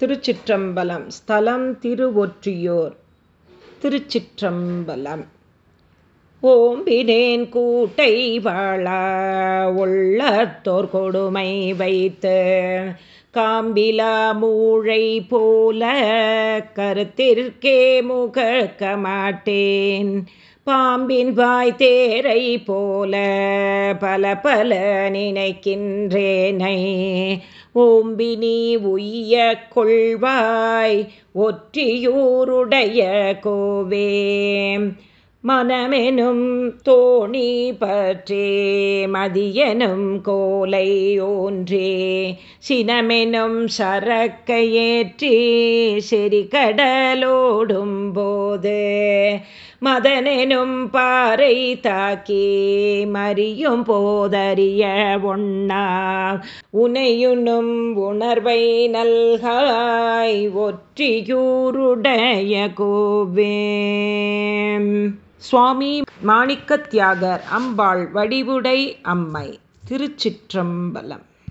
திருச்சிற்றம்பலம் ஸ்தலம் திருவொற்றியோர். திருச்சிற்றம்பலம். ஓம்பினேன் கூட்டை வாழ உள்ளத்தோர் கொடுமை வைத்து காம்பிலா மூழை போல கருத்திற்கே முகக்க மாட்டேன். பாம்பின் வாய் தேரை போல பல பல நினைக்கின்றேனை. ஓம்பி நீ உய்ய கொள்வாய் ஒற்றியூருடைய கோவே. மனமெனும் தோணி பற்றே மதியனும் கோலை ஓன்றே சினமெனும் சரக்கையேற்றி செறி கடலோடும் போது மதனெனும் பாறை தாக்கி மறியும் போதறிய ஒண்ணா உனையுண்ணும் உணர்வை நல்காய் ஒற்றியூருடைய கோவே. சுவாமி மாணிக்கத்தியாகர் அம்பாள் வடிவுடை அம்மை திருச்சிற்றம்பலம்.